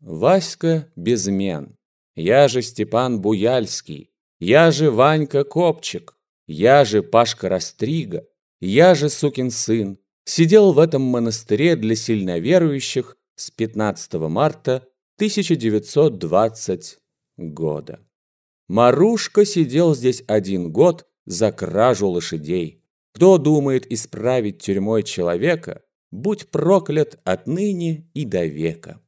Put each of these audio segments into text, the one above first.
Васька Безмен, я же Степан Буяльский, я же Ванька Копчик, я же Пашка Растрига, я же сукин сын, сидел в этом монастыре для сильноверующих с 15 марта 1920 года. Марушка сидел здесь один год за кражу лошадей. Кто думает исправить тюрьмой человека, будь проклят отныне и до века.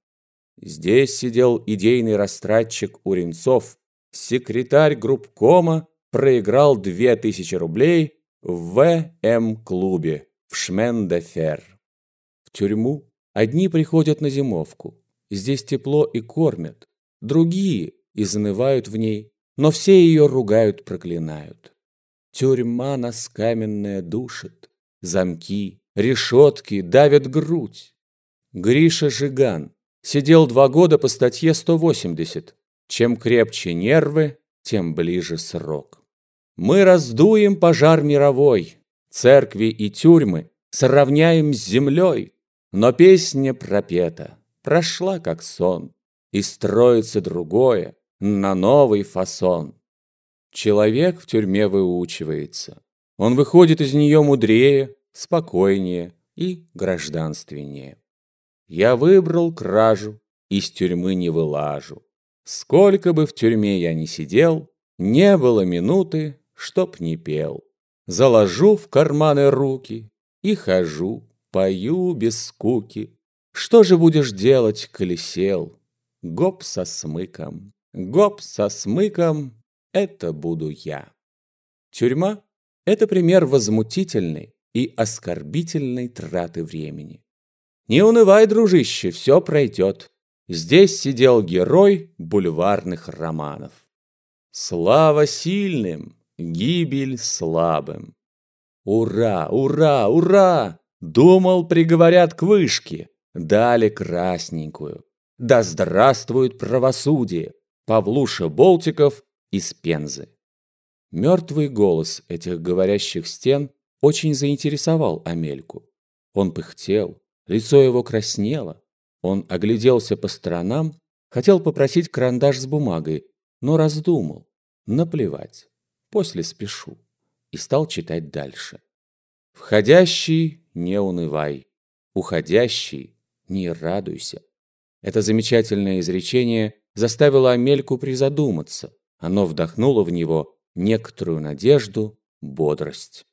Здесь сидел идейный растратчик Уренцов, секретарь группкома, проиграл две тысячи рублей в ВМ-клубе в Шмендефер. В тюрьму одни приходят на зимовку, здесь тепло и кормят, другие изнывают в ней, но все ее ругают, проклинают. Тюрьма нас каменная душит, замки, решетки давят грудь. Гриша Жиган сидел два года по статье 180. Чем крепче нервы, тем ближе срок. Мы раздуем пожар мировой, церкви и тюрьмы сравняем с землей, но песня пропета прошла как сон, и строится другое на новый фасон. Человек в тюрьме выучивается. Он выходит из нее мудрее, спокойнее и гражданственнее. Я выбрал кражу, из тюрьмы не вылажу. Сколько бы в тюрьме я ни сидел, не было минуты, чтоб не пел. Заложу в карманы руки и хожу, пою без скуки. Что же будешь делать, колесел? Гоп со смыком, гоп со смыком, это буду я. Тюрьма — это пример возмутительной и оскорбительной траты времени. Не унывай, дружище, все пройдет. Здесь сидел герой бульварных романов. Слава сильным, гибель слабым. Ура, ура, ура! Думал, приговорят к вышке, дали красненькую. Да здравствует правосудие! Павлуша Болтиков из Пензы. Мертвый голос этих говорящих стен очень заинтересовал Амельку. Он пыхтел, лицо его краснело. Он огляделся по сторонам, хотел попросить карандаш с бумагой, но раздумал. Наплевать, после спешу. И стал читать дальше. «Входящий, не унывай. Уходящий, не радуйся». Это замечательное изречение заставило Амельку призадуматься. Оно вдохнуло в него некоторую надежду, бодрость.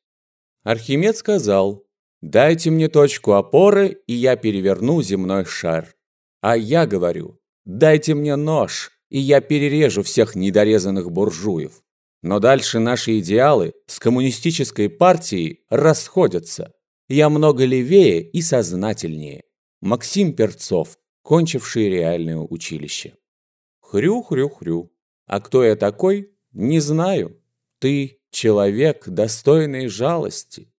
Архимед сказал, «Дайте мне точку опоры, и я переверну земной шар». А я говорю, «Дайте мне нож, и я перережу всех недорезанных буржуев». Но дальше наши идеалы с коммунистической партией расходятся. Я много левее и сознательнее. Максим Перцов, кончивший реальное училище. Хрю-хрю-хрю. А кто я такой? Не знаю. Ты человек, достойный жалости.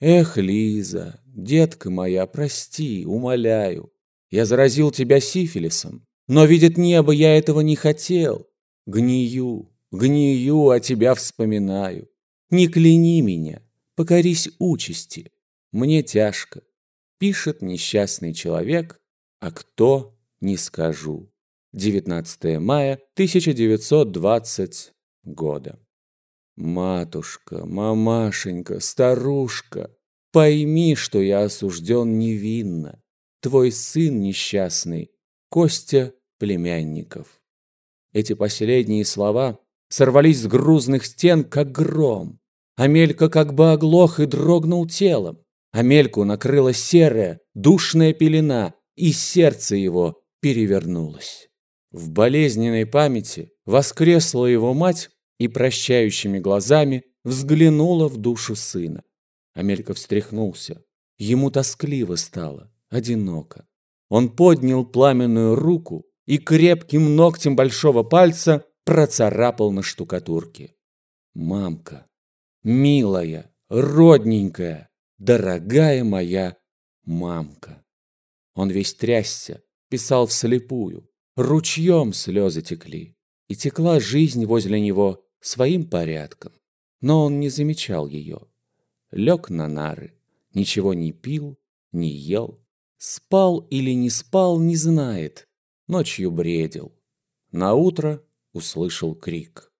Эх, Лиза, детка моя, прости, умоляю. Я заразил тебя сифилисом, но, видит небо, я этого не хотел. Гнию, гнию, а тебя вспоминаю. Не кляни меня, покорись участи. Мне тяжко. Пишет несчастный человек, а кто, не скажу. 19 мая 1920 года. Матушка, мамашенька, старушка, пойми, что я осужден невинно. Твой сын несчастный, Костя Племянников. Эти последние слова сорвались с грузных стен, как гром. Амелька как бы оглох и дрогнул телом. Амельку накрыла серая, душная пелена, и сердце его перевернулось. В болезненной памяти воскресла его мать и прощающими глазами взглянула в душу сына. Амелька встряхнулся. Ему тоскливо стало, одиноко. Он поднял пламенную руку и крепким ногтем большого пальца процарапал на штукатурке. «Мамка, милая, родненькая, дорогая моя мамка!» Он весь трясся, писал вслепую. Ручьем слезы текли, и текла жизнь возле него своим порядком. Но он не замечал ее. Лег на нары, ничего не пил, не ел. Спал или не спал, не знает. ночью бредил. Наутро услышал крик.